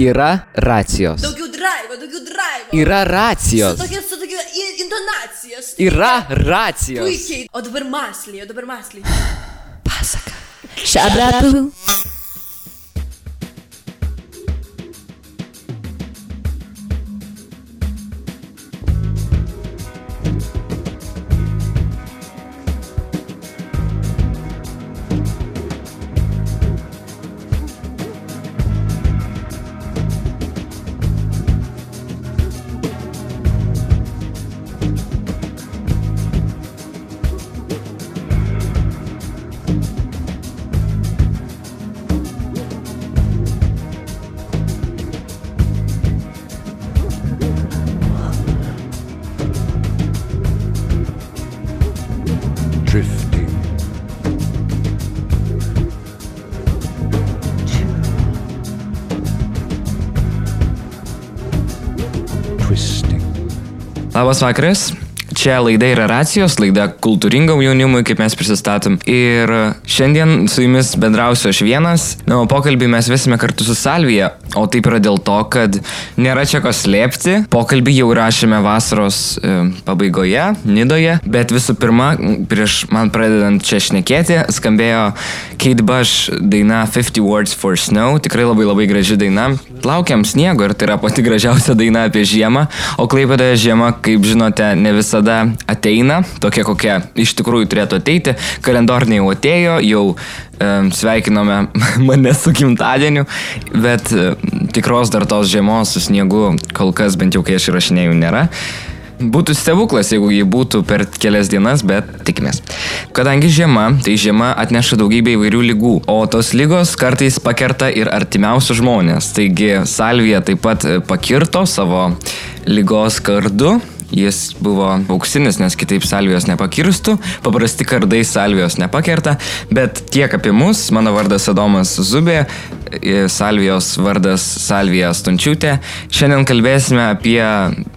Yra racijos. Daugiau drive, daugiau drive. Yra racijos. Tokia, su tokia intonacija. su- Yra racijos. Puikiai. O dabar masliai, o dabar masliai. Pasaka. Shabrapu. drifting. Labas vakaras. Čia laida yra racijos, laida kultūringam jaunimui, kaip mes prisistatom. Ir šiandien su jumis bendrausiu aš vienas. Na, o pokalbį mes vesime kartu su Salvija. O taip yra dėl to, kad nėra čia ko slėpti. Pokalbį jau rašėme vasaros e, pabaigoje, Nidoje. Bet visų pirma, prieš man pradedant čia šnekėti, skambėjo Kate Bush daina 50 Words for Snow. Tikrai labai labai graži daina. Laukiam sniego ir tai yra pati gražiausia daina apie žiemą. O Klaipėdoje žiema, kaip žinote, ne visada ateina, tokia kokia iš tikrųjų turėtų ateiti. Kalendoriniai jau atėjo, jau e, sveikinome mane su gimtadieniu, bet e, tikros dar tos žiemos su sniegu kol kas bent jau kai aš įrašinėjau nėra. Būtų stebuklas, jeigu jį būtų per kelias dienas, bet tikimės. Kadangi žiema, tai žiema atneša daugybę įvairių lygų, o tos lygos kartais pakerta ir artimiausius žmonės. Taigi Salvija taip pat e, pakirto savo lygos kardu. Jis buvo auksinis, nes kitaip salvijos nepakirstų, paprasti kardai salvijos nepakerta, bet tiek apie mus, mano vardas Adomas Zubė, e, salvijos vardas Salvija Stončiūtė. Šiandien kalbėsime apie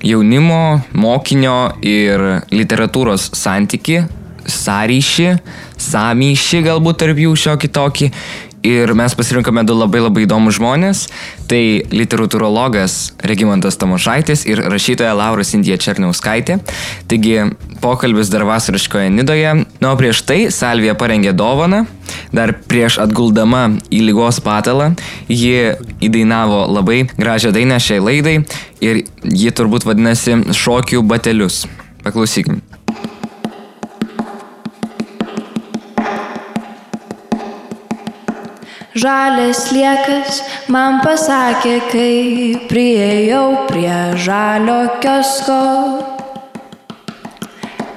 jaunimo, mokinio ir literatūros santyki, sąryšį, samyšį galbūt tarp jų šiokį tokį. Ir mes pasirinkome du labai labai įdomus žmonės. Tai literatūrologas Regimantas Tamošaitis ir rašytoja Laura Sintija Černiauskaitė. Taigi pokalbis dar vasariškoje Nidoje. Na, o prieš tai Salvija parengė dovaną. Dar prieš atguldama į lygos patalą, ji įdainavo labai gražią dainą šiai laidai ir ji turbūt vadinasi Šokių batelius. Paklausykim. Žalės liekas man pasakė, kai prieėjau prie žalio kiosko.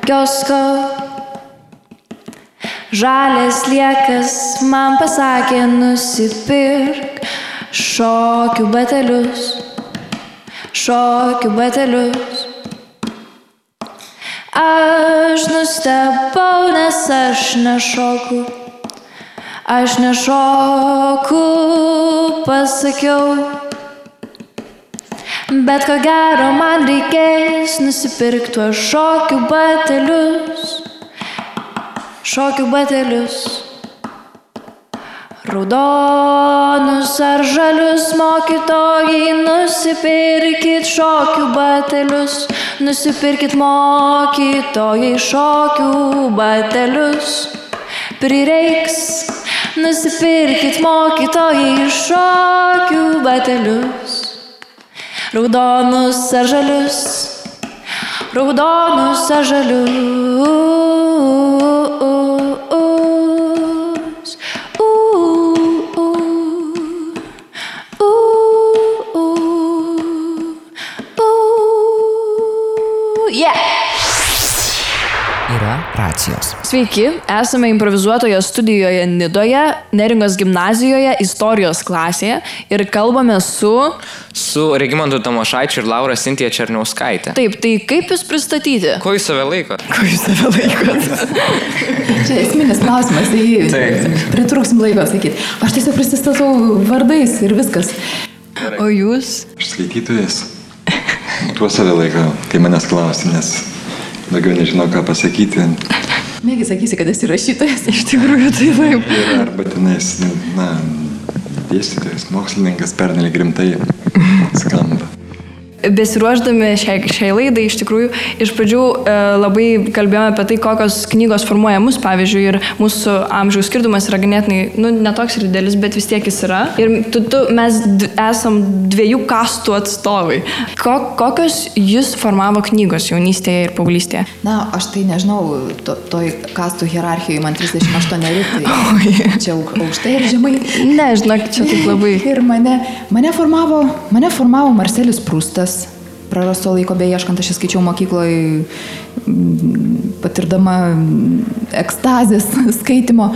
Kiosko. Žalės liekas man pasakė, nusipirk šokių batelius. Šokių batelius. Aš nustebau, nes aš nešoku. Aš nešoku, pasakiau. Bet ko gero man reikės nusipirkti tuos šokių batelius. Šokių batelius. Raudonus ar žalius mokytojai, nusipirkit šokių batelius. Nusipirkit mokytojai šokių batelius. Prireiks Nusipirkit mokytojai šokių batelius. Raudonus ar žalius. Raudonus ar žalius. Sveiki, esame improvizuotoje studijoje Nidoje, Neringos gimnazijoje, istorijos klasėje ir kalbame su... Su Regimantu Tamošaičiu ir Laura Sintija Černiauskaitė. Taip, tai kaip jūs pristatyti? Ko jūs save laiko? Ko jūs save laikot? Čia esminis klausimas, tai Taip. pritrūksim laiko sakyti. Aš tiesiog prisistatau vardais ir viskas. O jūs? Aš skaitytojas. Tuo save laikau, kai manęs klausi, nes daugiau nežinau, ką pasakyti. Mėgi sakysi, kad esi rašytojas. Iš tikrųjų, tai taip. Ir arba tenais, na, dėstytojas, mokslininkas pernelik rimtai skamba. Besiruoždami šiai, šiai laidai, iš tikrųjų, iš pradžių e, labai kalbėjome apie tai, kokios knygos formuoja mus, pavyzdžiui, ir mūsų amžiaus skirtumas yra ganėtinai, nu, netoks ir didelis, bet vis tiek jis yra. Ir tu, tu, mes esam dviejų kastų atstovai. Ko, kokios jūs formavo knygos jaunystėje ir paauglystėje? Na, aš tai nežinau, to, toj kastų hierarchijoje man 38 tai čia au- aukštai ir žemai. Ne, žinok, čia taip labai. Ir mane, mane, formavo, mane formavo Marcelis Prustas. Prarasto laiko beieškant, aš jį skaičiau mokykloje, mm, patirdama mm, ekstazės skaitimo.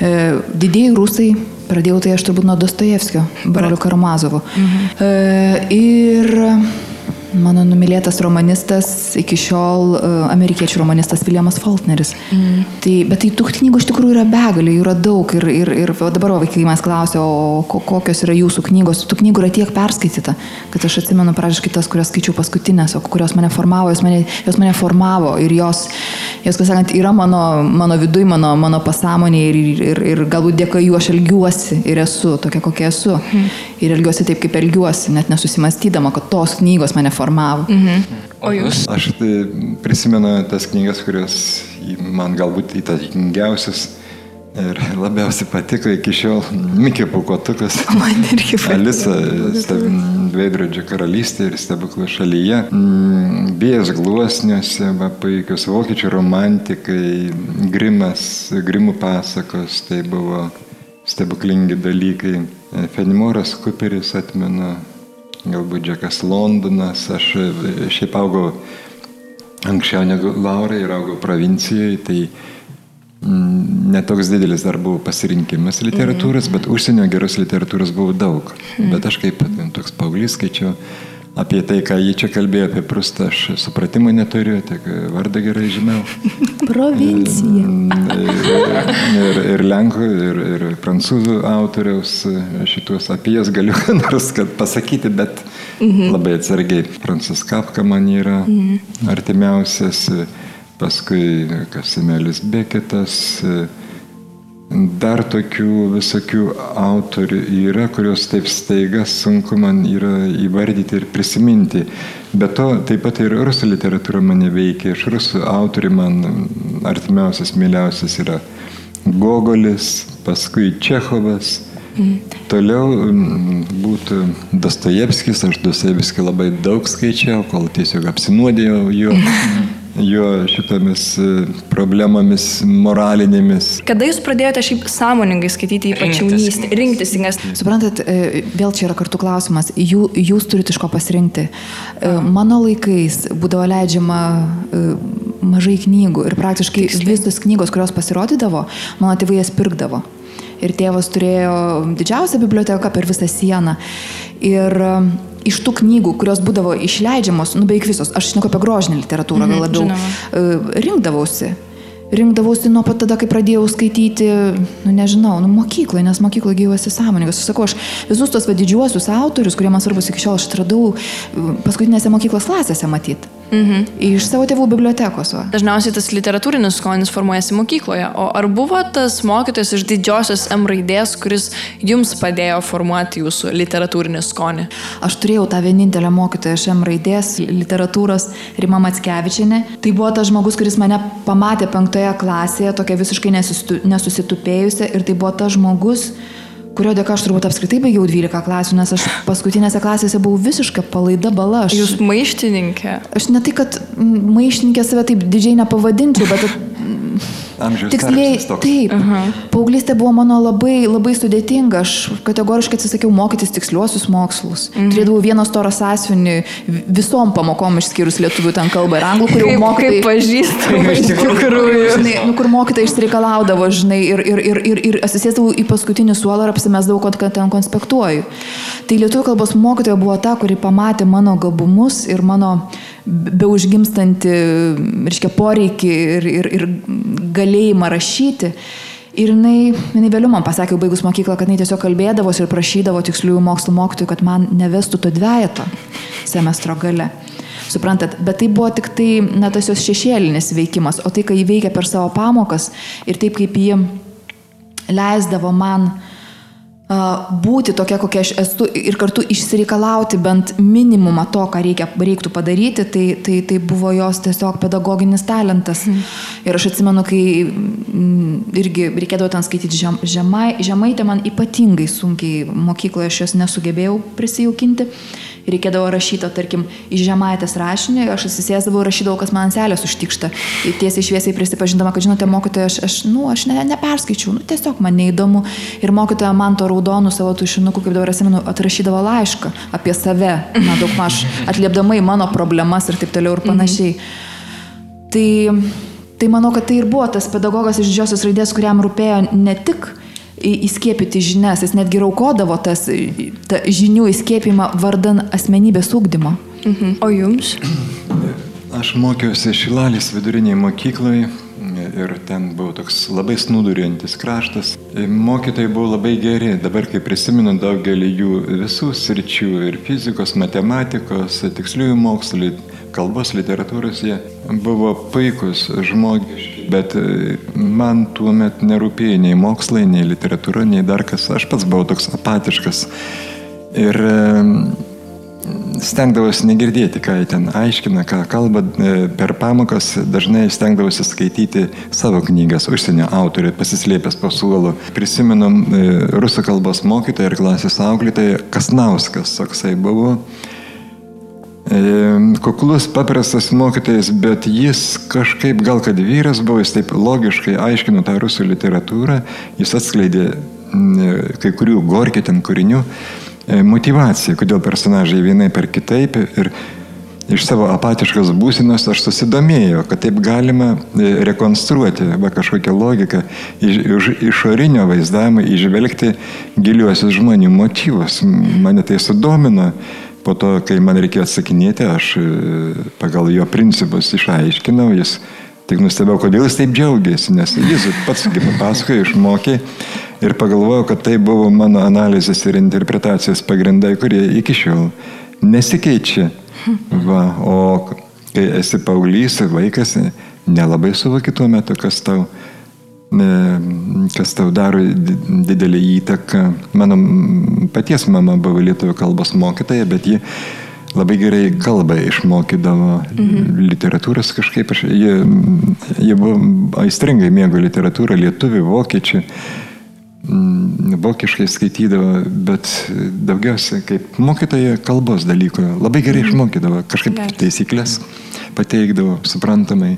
E, Didėjai rusai, pradėjau tai aš turbūt nuo Dostojevskio, brolių Karamazovo. E, Ir mano numylėtas romanistas, iki šiol e, amerikiečių romanistas Williamas Faulkneris. Mm. Tai, bet tai tų knygų iš tikrųjų yra begalė, jų yra daug. Ir, ir, ir dabar va, vaikai mes klausia, o ko, kokios yra jūsų knygos. Tų knygų yra tiek perskaityta, kad aš atsimenu pražiškai tas, kurias skaičiau paskutinės, o kurios mane formavo, jos mane, jos mane formavo. Ir jos, jos kaip sakant, yra mano, mano viduje, mano, mano pasąmonėje ir, ir, ir galbūt dėka jų aš elgiuosi ir esu tokia, kokia esu. Mm. Ir elgiuosi taip, kaip elgiuosi, net nesusimastydama, kad tos knygos mane formavo. Mm. O jūs? Aš tai prisimenu tas knygas, kurios man galbūt įtakingiausias ir labiausiai patiko iki šiol Mikė Pukotukas. Man irgi patiko. Alisa, Veidrodžio karalystė ir stebuklų šalyje. Mm, Vėjas gluosniuose, va, puikios vokiečių romantikai, grimas, grimų pasakos, tai buvo stebuklingi dalykai. Fenimoras Kuperis atmenu, galbūt Džekas Londonas, aš e, šiaip augau anksčiau negu Laura ir augau provincijoje, tai mm, netoks didelis dar buvo pasirinkimas literatūros, bet užsienio geros literatūros buvo daug. Bet aš kaip toks paauglys skaičiau apie tai, ką jie čia kalbėjo apie Prustą, aš supratimo neturiu, tik vardą gerai žinau. Provincija. Ir, ir lenkų, ir, ir prancūzų autoriaus šitos apie jas galiu ką nors pasakyti, bet mhm. labai atsargiai. Prancūzas Kafka man yra mhm. artimiausias, paskui Kasimelis Beketas. Dar tokių visokių autorių yra, kurios taip staiga sunku man yra įvardyti ir prisiminti. Be to, taip pat ir rusų literatūra mane veikia. Iš rusų autorių man artimiausias, myliausias yra Gogolis, paskui Čechovas. Mm. Toliau mm, būtų Dostojevskis, aš Dostojevskį labai daug skaičiau, kol tiesiog apsinuodėjau jo, jo šitomis e, problemomis moralinėmis. Kada jūs pradėjote šiaip sąmoningai skaityti ypač knygas. rinktis knygas? Suprantat, e, vėl čia yra kartu klausimas. Jų, jūs turite iš ko pasirinkti. E, Mano laikais būdavo leidžiama mažai knygų ir praktiškai visos knygos, kurios pasirodydavo, mano tėvai jas pirkdavo. Ir tėvas turėjo didžiausią biblioteką per visą sieną. Ir iš tų knygų, kurios būdavo išleidžiamos, nu beveik visos, aš žinau apie grožinę literatūrą gal labiau, žinoma. e, rinkdavausi. Rinkdavausi nuo pat tada, kai pradėjau skaityti, nu nežinau, nu mokykloje, nes mokykloje gyvasi sąmoningas. Aš sakau, aš visus tos va didžiuosius autorius, kurie man svarbus iki šiol, aš atradau e, paskutinėse mokyklos klasėse matyti. Mhm. Iš savo tėvų bibliotekos. Va. Dažniausiai tas literatūrinis skonis formuojasi mokykloje. O ar buvo tas mokytojas iš didžiosios M raidės, kuris jums padėjo formuoti jūsų literatūrinį skonį? Aš turėjau tą vienintelę mokytoją iš M raidės literatūros Rima Matskevičinė. Tai buvo tas žmogus, kuris mane pamatė penktoje klasėje, tokia visiškai nesusitu- nesusitupėjusi. Ir tai buvo tas žmogus, kurio dėka aš turbūt apskritai baigiau 12 klasių, nes aš paskutinėse klasėse buvau visiškai palaida bala. Aš, Jūs maištininkė. aš ne tai, kad maištininkė save taip didžiai nepavadinčiau, bet Amžiaus Tiksliai, taip. Uh -huh. Paauglystė buvo mano labai, labai sudėtinga. Aš kategoriškai atsisakiau mokytis tiksliuosius mokslus. Uh -huh. Turėdavau vieną storą sąsiuvinį visom pamokom išskyrus lietuvių ten kalbą ir anglų, kur jau Kaip, mokytojai... kaip pažįstama iš tikrųjų. Žinai, nu, kur mokytojai išreikalaudavo, žinai, ir, ir, ir, ir, ir atsisėdavau į paskutinį suolą ir apsimesdavau, kad ten konspektuoju. Tai lietuvių kalbos mokytoja buvo ta, kuri pamatė mano gabumus ir mano beužgimstantį, reiškia, poreikį ir, ir, ir galėjimą rašyti. Ir jinai, jinai vėliau man pasakė, baigus mokyklą, kad jinai tiesiog kalbėdavosi ir prašydavo tiksliųjų mokslo mokytojų, kad man nevestų to dviejato semestro gale. Suprantat, bet tai buvo tik tai, na, tas jos šešėlinis veikimas, o tai, kai jį veikia per savo pamokas ir taip kaip jį leisdavo man a, būti tokia, kokia aš esu ir kartu išsireikalauti bent minimumą to, ką reikia, reiktų padaryti, tai, tai, tai buvo jos tiesiog pedagoginis talentas. Mm. Ir aš atsimenu, kai mm, irgi reikėdavo ten skaityti žem, žemai, žemaitę, man ypatingai sunkiai mokykloje aš jos nesugebėjau prisijaukinti. Reikėdavo rašyti, tarkim, iš žemaitės rašinį, aš atsisėsdavau ir rašydavau, kas man selės užtikšta. Ir tiesiai šviesiai prisipažindama, kad žinote, mokytoja, aš, aš, nu, aš ne, neperskaičiau, nu, tiesiog man neįdomu. Ir mokytoja man to raudonų savo tušinukų, kaip dabar atsimenu, atrašydavo laišką apie save, na, daug maž atliepdamai mano problemas ir taip toliau ir panašiai. Mhm. Tai, tai manau, kad tai ir buvo tas pedagogas iš didžiosios raidės, kuriam rūpėjo ne tik į- įskiepyti žinias, jis netgi raukodavo tas ta žinių įskiepimą vardan asmenybės ūkdymo. Mhm. O jums? Aš mokiausi Šilalės viduriniai mokykloje ir ten buvo toks labai snūduriantis kraštas. Mokytojai buvo labai geri, dabar kai prisimenu daugelį jų visų sričių ir fizikos, matematikos, tiksliųjų mokslų, kalbos, literatūros, jie buvo puikus žmogiški, bet e, man tuo metu nerūpėjo nei mokslai, nei literatūra, nei dar kas. Aš pats buvau toks apatiškas. Ir e, stengdavosi negirdėti, ką jie ten aiškina, ką kalba e, per pamokas, dažnai stengdavosi skaityti savo knygas, užsienio autorių, pasislėpęs po suolu. Prisimenu e, rusų kalbos mokytoją ir klasės auklėtoją Kasnauskas, toksai buvo. E, Kuklus, paprastas mokytojas, bet jis kažkaip, gal kad vyras buvo, jis taip logiškai aiškino tą rusų literatūrą, jis atskleidė mm, kai kurių gorkė ten kūrinių e, motivaciją, kodėl personažai vienai per kitaip ir iš savo apatiškos būsenos aš susidomėjau, kad taip galima e, rekonstruoti va, kažkokią logiką, iš, iš išorinio vaizdavimo išvelgti giliuosius žmonių motyvus. Mane tai sudomino. Po to, kai man reikėjo atsakinėti, aš e, pagal jo principus išaiškinau, jis tik nustebėjau, kodėl jis taip džiaugiasi, nes jis pats, kaip papasakojo, išmokė ir pagalvojau, kad tai buvo mano analizės ir interpretacijos pagrindai, kurie iki šiol nesikeičia. Va, o kai esi paauglys, vaikas, nelabai suvoki tuo metu, kas tau e, kas tau daro di- didelį įtaką. Mano paties mama buvo lietuvių kalbos mokytoja, bet ji labai gerai kalbą išmokydavo mhm. literatūros kažkaip. Aš, jie, jie buvo aistringai mėgo literatūrą, lietuvių, vokiečių. Vokiškai skaitydavo, bet daugiausia kaip mokytoja kalbos dalykų. Labai gerai išmokydavo, kažkaip taisyklės pateikdavo suprantamai.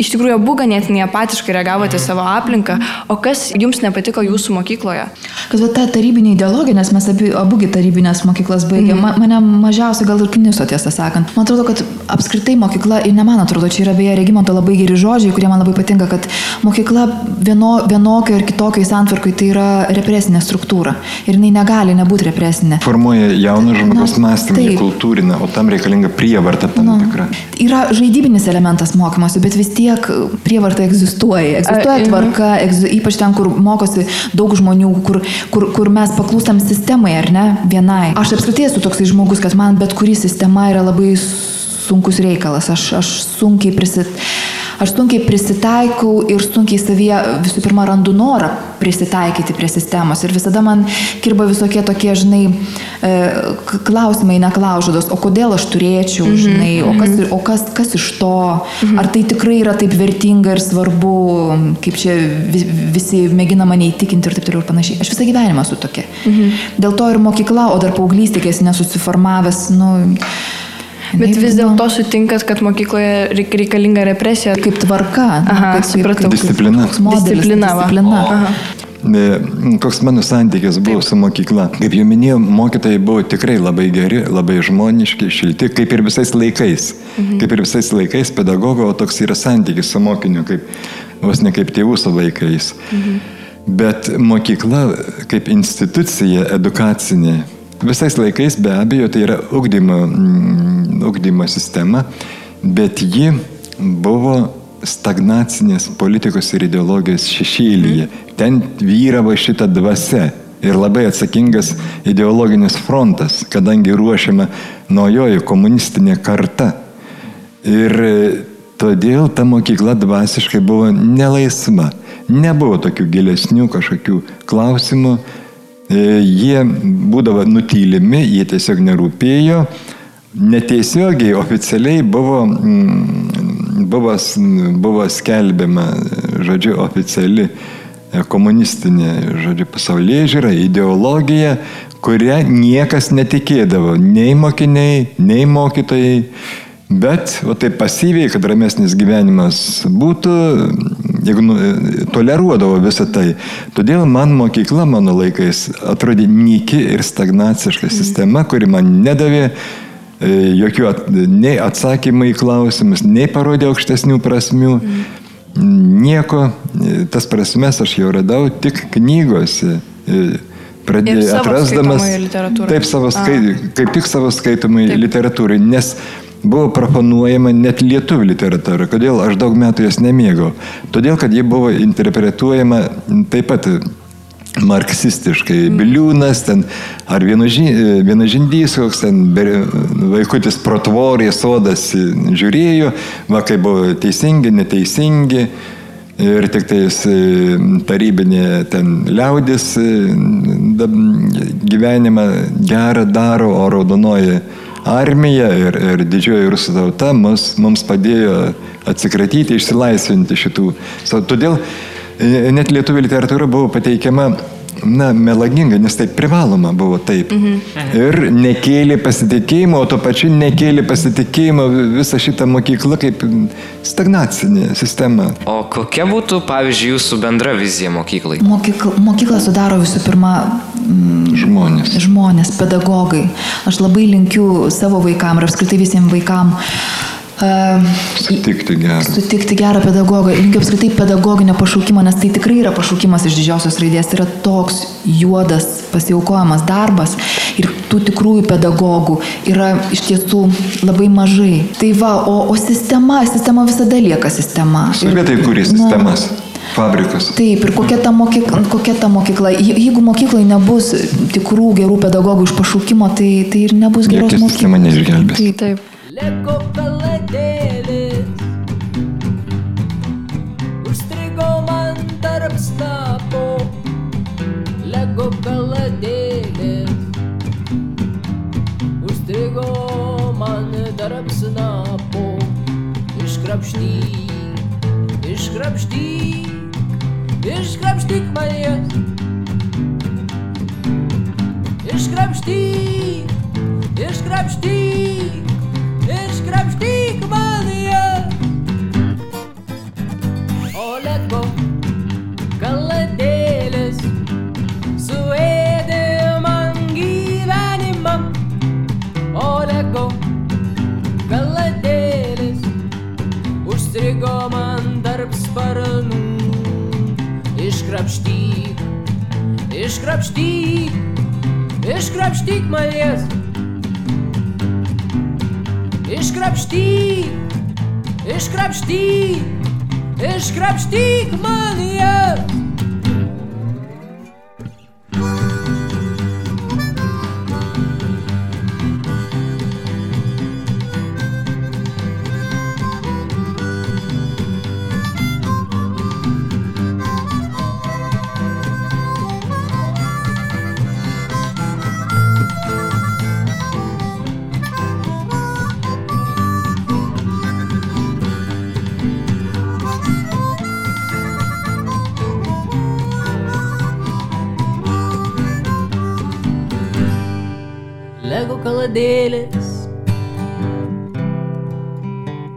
Iš tikrųjų, abu ganėtinai apatiškai reagavote savo aplinką, o kas jums nepatiko jūsų mokykloje? Kad va ta tarybinė ideologija, nes mes abi, abugi tarybinės mokyklas baigėme, mm. mane mažiausiai gal ir kniso tiesą sakant. Man atrodo, kad apskritai mokykla, ir ne man atrodo, čia yra beje Regimonto labai geri žodžiai, kurie man labai patinka, kad mokykla vieno, vienokio ir kitokio santvarkui tai yra represinė struktūra. Ir jinai negali nebūti represinė. Formuoja jauno žmogaus mąstymą, kultūrinę, o tam reikalinga prievarta tam Nu, tikra. yra žaidybinis elementas mokymosi, bet vis tiek prievarta egzistuoja. Egzistuoja A, tvarka, egzi, ypač ten, kur mokosi daug žmonių, kur, kur, kur mes paklūstam sistemai, ar ne, vienai. Aš apskritai esu toksai žmogus, kad man bet kuri sistema yra labai sunkus reikalas. Aš, aš sunkiai prisit... Aš sunkiai prisitaikau ir sunkiai savyje visų pirma randu norą prisitaikyti prie sistemos. Ir visada man kirba visokie tokie, žinai, e, klausimai, neklaužudos, o kodėl aš turėčiau, žinai, o, kas, o kas, kas iš to, ar tai tikrai yra taip vertinga ir svarbu, kaip čia vi- visi mėgina mane įtikinti ir taip toliau ir panašiai. Aš visą gyvenimą esu tokia. Dėl to ir mokykla, o dar paauglystė, kai esi nesusiformavęs, nu... Bet vis dėlto sutinkat, kad mokykloje reik- reikalinga represija. Kaip tvarka. Aha, kaip, supratau. Kaip, Disciplina. Modelis, Disciplina, disciplina. Aha. Koks mano santykis buvo su mokykla. Kaip jau minėjau, mokytojai buvo tikrai labai geri, labai žmoniški, šilti, kaip ir visais laikais. Mhm. Kaip ir visais laikais pedagogo, toks yra santykis su mokiniu, kaip, vos ne kaip tėvų su vaikais. Mhm. Bet mokykla kaip institucija edukacinė, visais laikais be abejo tai yra ugdymo, mm, ugdymo sistema, bet ji buvo stagnacinės politikos ir ideologijos šešėlyje. Ten vyravo šitą dvasę ir labai atsakingas ideologinis frontas, kadangi ruošiama naujoji komunistinė karta. Ir e, todėl ta mokykla dvasiškai buvo nelaisva. Nebuvo tokių gilesnių kažkokių klausimų, jie būdavo nutylimi, jie tiesiog nerūpėjo. Netiesiogiai, oficialiai buvo, mm, buvo, buvo skelbiama, žodžiu, oficiali e, komunistinė, žodžiu, pasaulyje žiūra, ideologija, kurią niekas netikėdavo, nei mokiniai, nei mokytojai. Bet, o taip pasyviai, kad ramesnis gyvenimas būtų, jeigu nu, toleruodavo visą tai. Todėl man mokykla mano laikais atrodė nyki ir stagnaciška sistema, kuri man nedavė e, jokių at, nei atsakymų į klausimus, nei parodė aukštesnių prasmių. Nieko, e, tas prasmes aš jau radau tik knygose. e, Pradėjau atrasdamas. Taip, savo skai, kaip tik savo skaitomai literatūrai, nes buvo proponuojama net lietuvių literatūra. Kodėl aš daug metų jas nemėgau? Todėl, kad ji buvo interpretuojama taip pat marksistiškai. Mm. Biliūnas ten, ar vienaži- vienažindys, koks ten vaikutis protvorė, sodas žiūrėjo, va kaip buvo teisingi, neteisingi. Ir tik tais e, tarybinė ten liaudis e, gyvenimą gerą daro, o raudonoji armija ir, ir didžioji rusų tauta mus, mums padėjo atsikratyti, išsilaisvinti šitų. Todėl e, net lietuvių literatūra buvo pateikiama na, melaginga, nes tai privaloma buvo taip. Mhm. Ir nekėlė pasitikėjimo, o to pačiu nekėlė pasitikėjimo visą šitą mokyklą kaip stagnacinė sistema. O kokia būtų, pavyzdžiui, jūsų bendra vizija mokyklai? Mokykla, mokykla sudaro visų pirma mm, Žmonės. žmonės, pedagogai. Aš labai linkiu savo vaikam ir apskritai visiems vaikam uh, Sutikti gerą. sutikti gerą pedagogą. Linkiu apskritai pedagoginio pašaukimo, nes tai tikrai yra pašaukimas iš didžiosios raidės. Tai yra toks juodas pasiaukojamas darbas ir tų tikrųjų pedagogų yra iš tiesų labai mažai. Tai va, o, o sistema, sistema visada lieka sistema. Ir- Sovietai kūrė na, sistemas, fabrikus. Taip, ir kokia ta, mokykla, kokia ta mokykla. Je- Jeigu mokyklai nebus tikrų gerų pedagogų iš pašaukimo, tai, tai ir nebus geros Jokia sistema mokyklos. neišgelbės. Tai, Taip. Lego kaladėlis Užstrigo man tarp snapo. Lego kaladėlis Užstrigo man tarp snapo. Iškrapštyk, iškrapštyk Iškrapštyk man jas Iškrapštyk, iškrapštyk, iškrapštyk man jas. Olego kaladėlis suėdė man gyvenimą. Olego kaladėlis užstrigo man tarp sparnų. Iškrapštyk, iškrapštyk, iškrapštyk man jas. Iškrapštyk, iškrapštyk, iškrapštyk man jas. Lego kaladėlės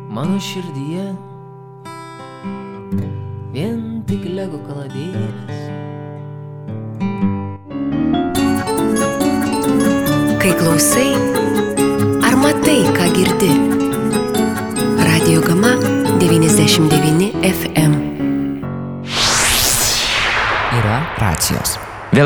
mano širdyje vien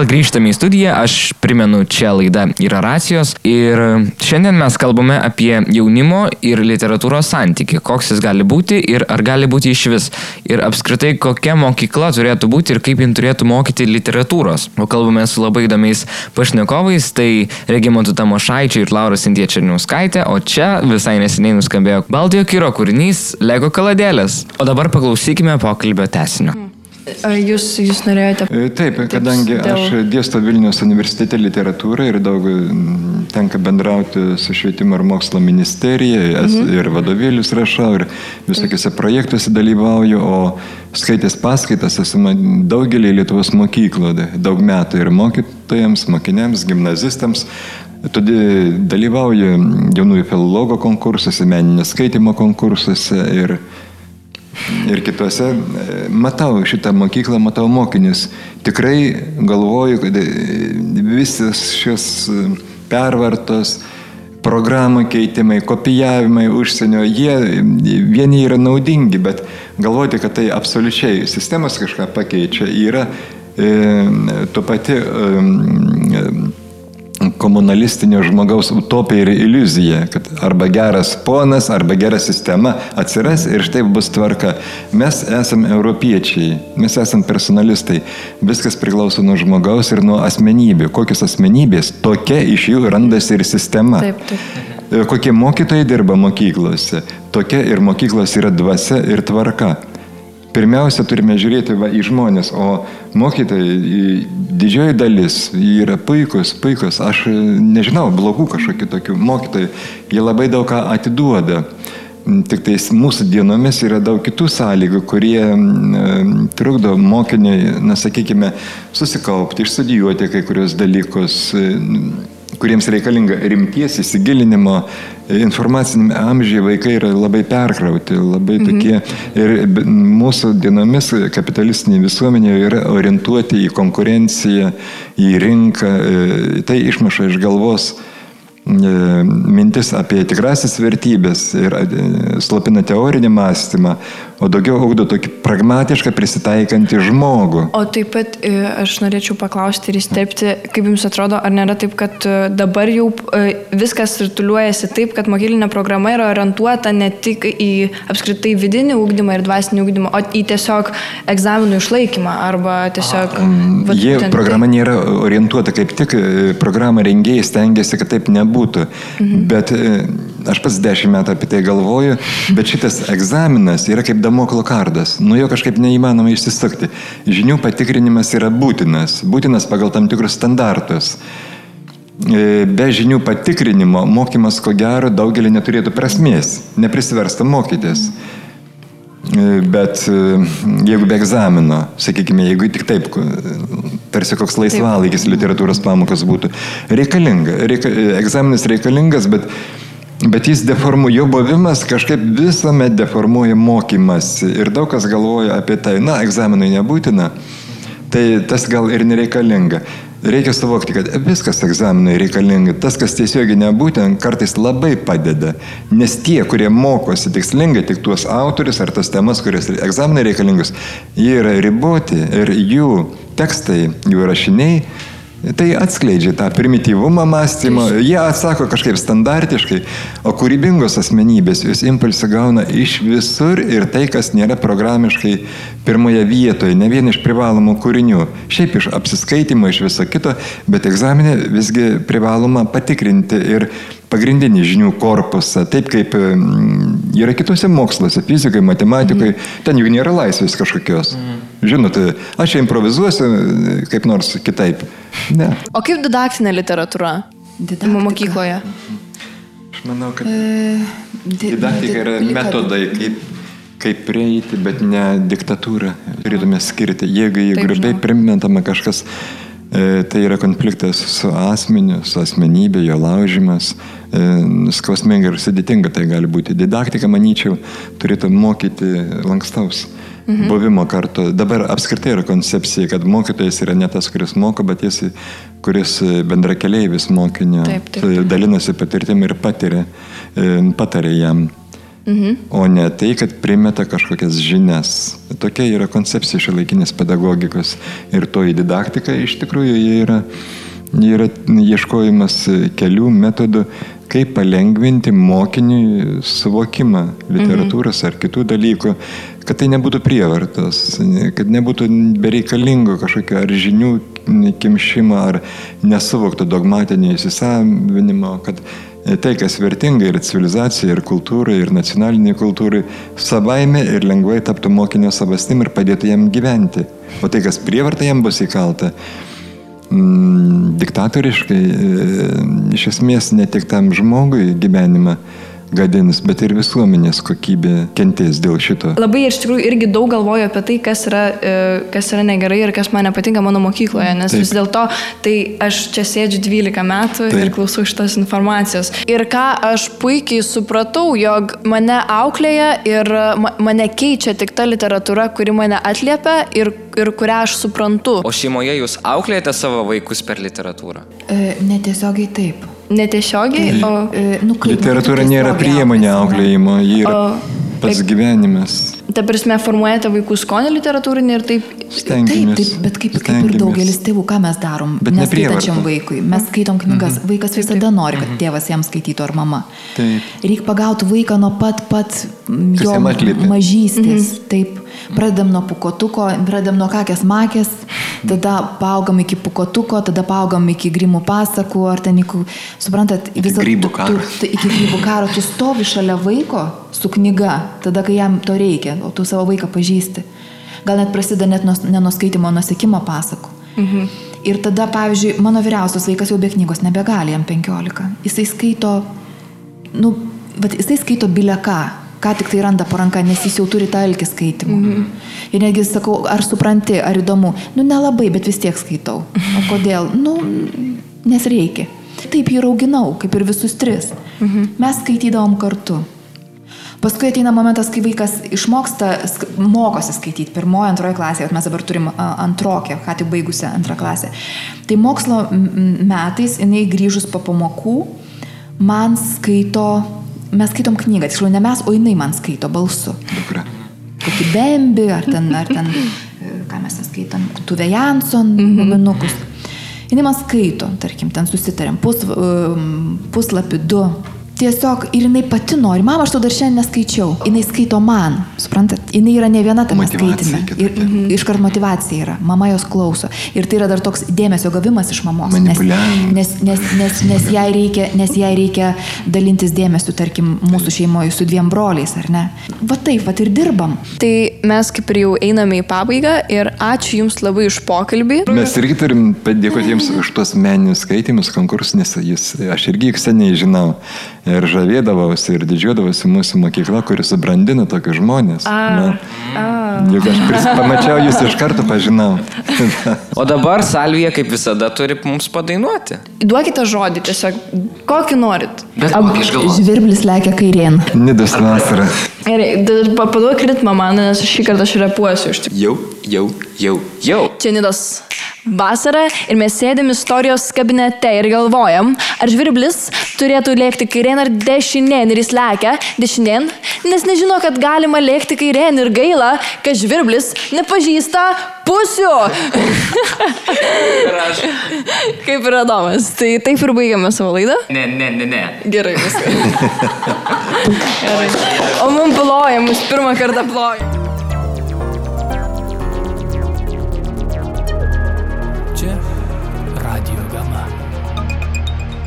Vėl grįžtame į studiją, aš primenu, čia laida yra racijos ir šiandien mes kalbame apie jaunimo ir literatūros santyki, koks jis gali būti ir ar gali būti iš vis. Ir apskritai, kokia mokykla turėtų būti ir kaip jin turėtų mokyti literatūros. O kalbame su labai įdomiais pašnekovais, tai Regimontų Tamošaičiu ir Laura Sintė Černiauskaitė, o čia visai neseniai nuskambėjo Baltijo Kiro kūrinys Lego kaladėlės. O dabar paklausykime pokalbio tesinio. Ar jūs, jūs norėjote? E, Taip, kadangi dėl- aš dėstu Vilnius universitete literatūrą ir daug mm, tenka bendrauti su švietimo ir mokslo ministerija, mhm. ir vadovėlius rašau, ir visokiuose projektuose dalyvauju, o skaitęs paskaitas esu daugelį Lietuvos mokyklų, da- daug metų ir mokytojams, mokiniams, gimnazistams. Todėl dalyvauju jaunųjų filologo konkursuose, meninio skaitimo konkursuose ir ir kitose. e, Matau šitą mokyklą, matau mokinius. Tikrai galvoju, kad e, visas šios e, pervartos, programų keitimai, kopijavimai užsienio, jie vieni yra naudingi, bet galvoti, kad tai absoliučiai sistemas kažką pakeičia, yra e, tu pati e, komunalistinio žmogaus utopija ir iliuzija, kad arba geras ponas, arba gera sistema atsiras ir štai bus tvarka. Mes esame europiečiai, mes esame personalistai, viskas priklauso nuo žmogaus ir nuo asmenybių. Kokios asmenybės, tokia iš jų randasi ir sistema. Taip, taip. Kokie mokytojai dirba mokyklose, tokia ir mokyklos yra dvasia ir tvarka. Pirmiausia, turime žiūrėti va, į žmonės, o mokytojai, didžioji dalis yra puikus, puikus. Aš e, nežinau, blogų kažkokių tokių mokytojų, jie labai daug ką atiduoda. Mm, Tik tais mūsų dienomis yra daug kitų sąlygų, kurie mm, trukdo mokiniai, na sakykime, susikaupti, išstudijuoti kai kurios dalykus, e, kuriems reikalinga rimties įsigilinimo, informacinėme amžiuje vaikai yra labai perkrauti, labai mhm. tokie ir mūsų dienomis kapitalistinė visuomenė yra orientuoti į konkurenciją, į rinką, e, tai išmuša iš galvos e, mintis apie tikrasis vertybės ir e, slopina teorinį mąstymą, o daugiau augdo tokį pragmatišką prisitaikantį žmogų. O taip pat e, aš norėčiau paklausti ir įstepti, kaip jums atrodo, ar nėra taip, kad e, dabar jau e, viskas rituliuojasi taip, kad mokyklinė programa yra orientuota ne tik į apskritai vidinį ūkdymą ir dvasinį ūkdymą, o į tiesiog egzaminų išlaikymą arba tiesiog... vat Jie būtent programa nėra orientuota, kaip tik programą rengėjai stengiasi, kad taip nebūtų. Mhm. Bet aš pats dešimt metų apie tai galvoju, bet šitas egzaminas yra kaip damoklo kardas. Nuo jo kažkaip neįmanoma išsisukti. Žinių patikrinimas yra būtinas, būtinas pagal tam tikrus standartus. E, Be žinių patikrinimo mokymas, ko gero, daugelį neturėtų prasmės, neprisiversta mokytis. E, Bet e, jeigu be egzamino, sakykime, jeigu tik taip, tarsi koks laisvalaikis literatūros pamokas būtų, reikalinga, reika, egzaminas reikalingas, bet, bet jis deformuoja, jo buvimas kažkaip visuomet deformuoja mokymasi ir daug kas galvoja apie tai, na, egzaminui nebūtina, tai tas gal ir nereikalinga. Reikia suvokti, kad viskas egzaminui reikalinga. Tas, kas tiesiogiai nebūtent, kartais labai padeda. Nes tie, kurie mokosi tikslingai tik tuos autorius ar tas temas, kurias egzaminai reikalingus, jie yra riboti ir jų tekstai, jų rašiniai Tai atskleidžia tą primityvumą mąstymo, jie atsako kažkaip standartiškai, o kūrybingos asmenybės jūs impulsą gauna iš visur ir tai, kas nėra programiškai pirmoje vietoje, ne vien iš privalomų kūrinių, šiaip iš apsiskaitimo, iš viso kito, bet egzaminė visgi privaloma patikrinti ir pagrindinį žinių korpusą, taip kaip mm, yra kitose moksluose, fizikai, matematikai, ten juk nėra laisvės kažkokios. Žinot, aš čia improvizuosiu e, kaip nors kitaip. Ne. O kaip didaktinė literatūra? Didaktika. Mokykloje. Aš manau, kad Di- didaktika yra di- metodai, kaip, kaip prieiti, bet ne diktatūra. Turėtume skirti. Jeigu Taip, grubiai žinau. primetama kažkas, e, tai yra konfliktas su asmeniu, su asmenybė, jo laužimas. E, skausminga ir sudėtinga tai gali būti. Didaktika, manyčiau, turėtų mokyti lankstaus. Mhm. Buvimo kartu. Dabar apskritai yra koncepcija, kad mokytojas yra ne tas, kuris moko, bet jis, kuris bendra keleivis mokinio, Taip, taip, taip. dalinasi patirtim ir patiria, e, patarė jam. Mhm. O ne tai, kad primeta kažkokias žinias. Tokia yra koncepcija šiolaikinės pedagogikos. Ir toji didaktika iš tikrųjų yra, yra ieškojimas kelių metodų, kaip palengvinti mokiniui suvokimą literatūros ar kitų dalykų, kad tai nebūtų prievartos, kad nebūtų bereikalingo kažkokio ar žinių kimšimo, ar nesuvokto dogmatinio įsisavinimo, kad tai, kas vertinga ir civilizacijai, ir kultūrai, ir nacionaliniai kultūrai, savaime ir lengvai taptų mokinio savastim ir padėtų jam gyventi. O tai, kas prievarta jam bus įkalta, mm, diktatoriškai, e, iš esmės ne tik tam žmogui gyvenimą gadins, bet ir visuomenės kokybė kentės dėl šito. Labai iš tikrųjų irgi daug galvoju apie tai, kas yra, e, kas yra negerai ir kas man nepatinka mano mokykloje, nes Taip. vis dėlto tai aš čia sėdžiu 12 metų Taip. ir klausau šitos informacijos. Ir ką aš puikiai supratau, jog mane auklėja ir ma- mane keičia tik ta literatūra, kuri mane atliepia ir, ir kurią aš suprantu. O šeimoje jūs auklėjate savo vaikus per literatūrą? E, netiesiogiai taip. Netiesiogiai, o... E, nu, kaip, Literatūra nėra priemonė auklėjimo, ji yra O, pats gyvenimas. Ta prasme, formuojate vaikų skonį literatūrinį ir taip... Taip, Stengiamės. taip, bet kaip, kaip ir daugelis tėvų, ką mes darom, Bet ne neskaitančiam prievarta. vaikui. Mes skaitom knygas, vaikas visada nori, kad tėvas jam skaitytų ar mama. Taip. Reikia pagauti vaiką nuo pat pat jo mažystės. Taip, pradedam nuo pukotuko, pradedam nuo kakės makės, tada paaugam iki pukotuko, tada paaugam iki grimų pasakų, ar ten iki, suprantat, visą grybų karo. tu- tu- Iki grybų karo tu stovi šalia vaiko su knyga, tada, kai jam to reikia, o tu savo vaiką pažįsti. Gal net prasideda net nuo, ne nuo skaitimo, o nuo sekimo pasakų. Mhm. Ir tada, pavyzdžiui, mano vyriausias vaikas jau be knygos nebegali, jam 15. Jisai skaito, nu, bet jisai skaito bileką, ką tik tai randa po ranka, nes jis jau turi tą elkį skaitimų. Mhm. Ir netgi sakau, ar supranti, ar įdomu. Nu, nelabai, bet vis tiek skaitau. O kodėl? Nu, nes reikia. Taip jį auginau, kaip ir visus tris. Mhm. Mes skaitydavom kartu. Paskui ateina momentas, kai vaikas išmoksta, mokosi skaityti. Pirmoje, antroje klasėje, mes dabar turim antrokę, ką tik baigusią antrą klasę. Tai mokslo metais jinai grįžus po pamokų man skaito, mes skaitom knygą, tiksliau ne mes, o jinai man skaito balsu. Dukra. Kokį bembi, ar ten, ar ten, e, ką mes ten skaitom, Tuve Jansson, minukus. Jis man skaito, tarkim, ten susitarėm, pus, um, puslapį du. Tiesiog ir jinai pati nori, mama, aš to dar šiandien neskaičiau. Jinai skaito man, suprantat? Jinai yra ne viena tame skaitime. Ir mhm. iškart motivacija yra, mama jos klauso. Ir tai yra dar toks dėmesio gavimas iš mamos. Nes, nes, nes, nes, nes, jai reikia, nes jai reikia dalintis dėmesiu, tarkim, mūsų šeimoje su dviem broliais, ar ne? Va taip, va ir dirbam. Tai mes kaip ir jau einame į pabaigą ir ačiū Jums labai už pokalbį. Mes irgi turim padėkoti jiems už tuos meninius skaitimus, konkursus, nes jis, aš irgi seniai žinau ir žavėdavausi ir didžiuodavausi mūsų mokykla, kuris subrandina tokius žmonės. Na, juk aš pamačiau jūs iš karto pažinau. O dabar Salvija, kaip visada, turi mums padainuoti. Duokite žodį tiesiog, kokį norit. Bet kokį išgalvoti? Žvirblis lekia kairien. Nidos vasara. Gerai, paduok ritmą man, nes šį kartą aš repuosiu iš tikrųjų. Jau, jau, jau, jau. Čia Nidos vasara ir mes sėdėm istorijos kabinete ir galvojam, ar žvirblis turėtų lėkti kairien ar dešinien ir jis lekia dešinien, nes nežino, kad galima lėkti kairien ir gaila, kad žvirblis nepažįsta pusių. Kaip ir Adomas. Tai taip ir baigiame savo laidą. Ne, ne, ne, ne. Gerai, viskas. Gerai. O mums ploja, mums pirmą kartą ploja. Čia Radio Gama.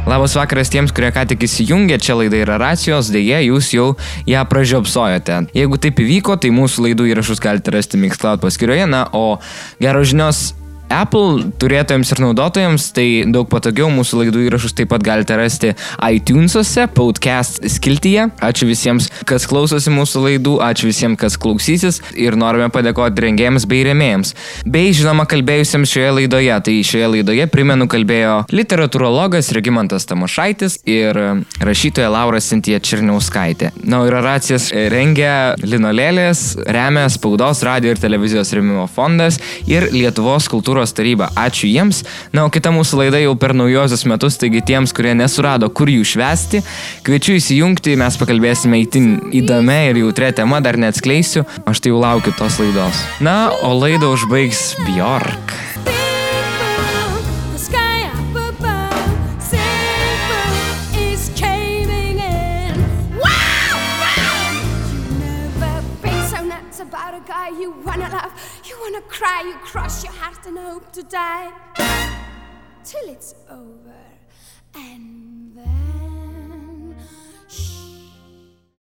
Labas vakaras tiems, kurie ką tik įsijungė, čia laida yra racijos, dėje jūs jau ją pražiopsojote. Jeigu taip įvyko, tai mūsų laidų įrašus galite rasti Mixcloud paskyroje, na, o geros žinios Apple turėtojams ir naudotojams, tai daug patogiau mūsų laidų įrašus taip pat galite rasti iTunes'ose, podcast skiltyje. Ačiū visiems, kas klausosi mūsų laidų, ačiū visiems, kas klausysis ir norime padėkoti rengėjams bei remėjams. Bei žinoma, kalbėjusiems šioje laidoje. Tai šioje laidoje, primenu, kalbėjo literatūrologas Regimantas Tamošaitis ir rašytoja Laura Sintija Čirniauskaitė. Na, ir racijas rengia Linolėlės, remia Spaudos, radio ir televizijos remimo fondas ir Lietuvos kultūros taryba. Ačiū jiems. Na, o kita mūsų laida jau per naujosius metus, taigi tiems, kurie nesurado, kur jų švesti, kviečiu įsijungti, mes pakalbėsime įtin įdomią ir jautrę temą, dar neatskleisiu, aš tai jau laukiu tos laidos. Na, o laidą užbaigs Bjork. You wanna love, you wanna cry, you cross your and hope to die till it's over, and.